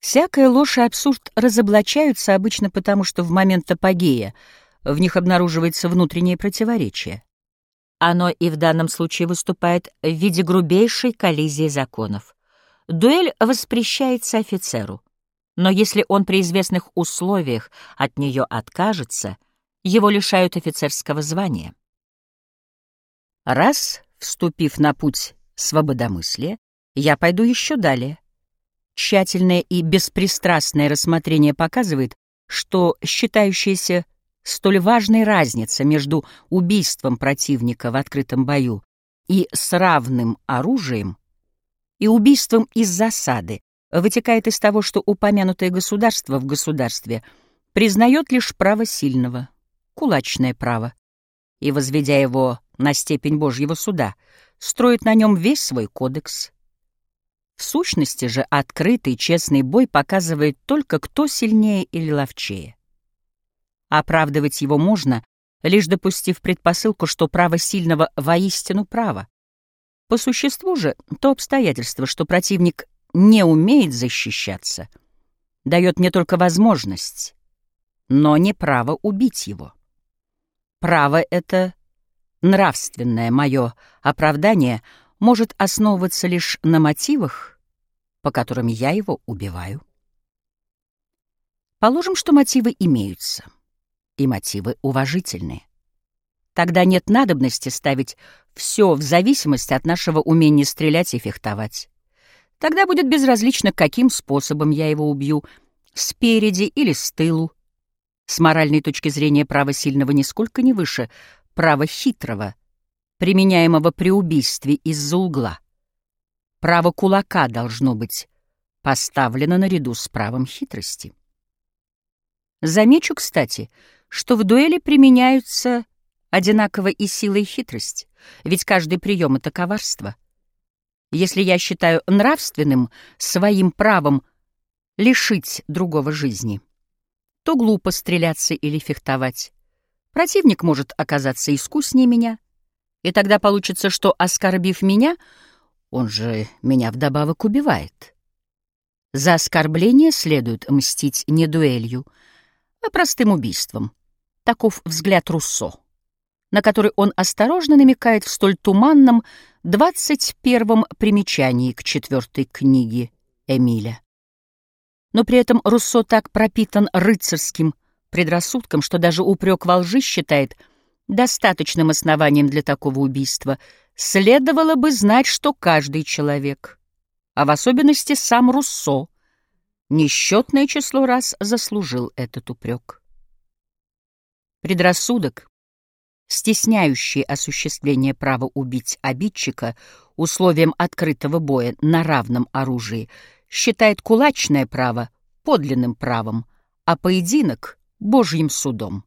Всякая ложь и абсурд разоблачаются обычно потому, что в момент апогея в них обнаруживается внутреннее противоречие. Оно и в данном случае выступает в виде грубейшей коллизии законов. Дуэль воспрещается офицеру, но если он при известных условиях от нее откажется, его лишают офицерского звания. Раз, вступив на путь свободомыслия, я пойду еще далее. Тщательное и беспристрастное рассмотрение показывает, что считающаяся столь важной разница между убийством противника в открытом бою и с равным оружием и убийством из засады вытекает из того, что упомянутое государство в государстве признает лишь право сильного, кулачное право, и, возведя его на степень Божьего суда, строит на нем весь свой кодекс. В сущности же открытый честный бой показывает только, кто сильнее или ловчее. Оправдывать его можно, лишь допустив предпосылку, что право сильного воистину право. По существу же то обстоятельство, что противник не умеет защищаться, дает мне только возможность, но не право убить его. Право это нравственное мое оправдание может основываться лишь на мотивах, по которым я его убиваю. Положим, что мотивы имеются — и мотивы уважительные. Тогда нет надобности ставить все в зависимости от нашего умения стрелять и фехтовать. Тогда будет безразлично, каким способом я его убью, спереди или с тылу. С моральной точки зрения право сильного нисколько не выше права хитрого, применяемого при убийстве из-за угла. Право кулака должно быть поставлено наряду с правом хитрости. Замечу, кстати, что в дуэли применяются одинаково и сила, и хитрость, ведь каждый прием — это коварство. Если я считаю нравственным своим правом лишить другого жизни, то глупо стреляться или фехтовать. Противник может оказаться искуснее меня, и тогда получится, что, оскорбив меня, он же меня вдобавок убивает. За оскорбление следует мстить не дуэлью, а простым убийством. Таков взгляд Руссо, на который он осторожно намекает в столь туманном двадцать первом примечании к четвертой книге Эмиля. Но при этом Руссо так пропитан рыцарским предрассудком, что даже упрек во лжи считает достаточным основанием для такого убийства. Следовало бы знать, что каждый человек, а в особенности сам Руссо, несчетное число раз заслужил этот упрек. Предрассудок, стесняющий осуществление права убить обидчика условием открытого боя на равном оружии, считает кулачное право подлинным правом, а поединок — божьим судом.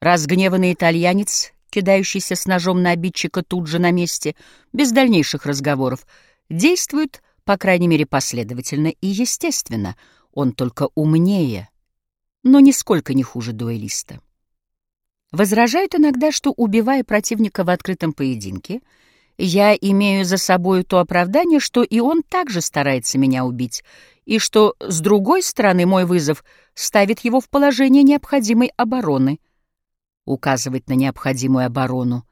Разгневанный итальянец, кидающийся с ножом на обидчика тут же на месте, без дальнейших разговоров, действует, по крайней мере, последовательно и естественно. Он только умнее, но нисколько не хуже дуэлиста. Возражают иногда, что, убивая противника в открытом поединке, я имею за собой то оправдание, что и он также старается меня убить, и что, с другой стороны, мой вызов ставит его в положение необходимой обороны. Указывать на необходимую оборону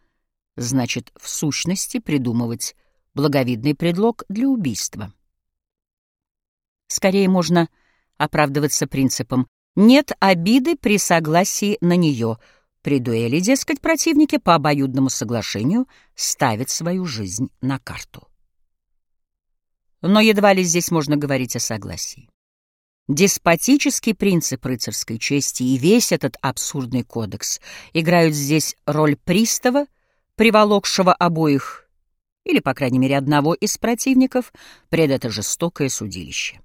значит, в сущности, придумывать благовидный предлог для убийства. Скорее можно оправдываться принципом «нет обиды при согласии на нее», при дуэли, дескать, противники по обоюдному соглашению ставят свою жизнь на карту. Но едва ли здесь можно говорить о согласии. Деспотический принцип рыцарской чести и весь этот абсурдный кодекс играют здесь роль пристава, приволокшего обоих, или, по крайней мере, одного из противников, пред это жестокое судилище.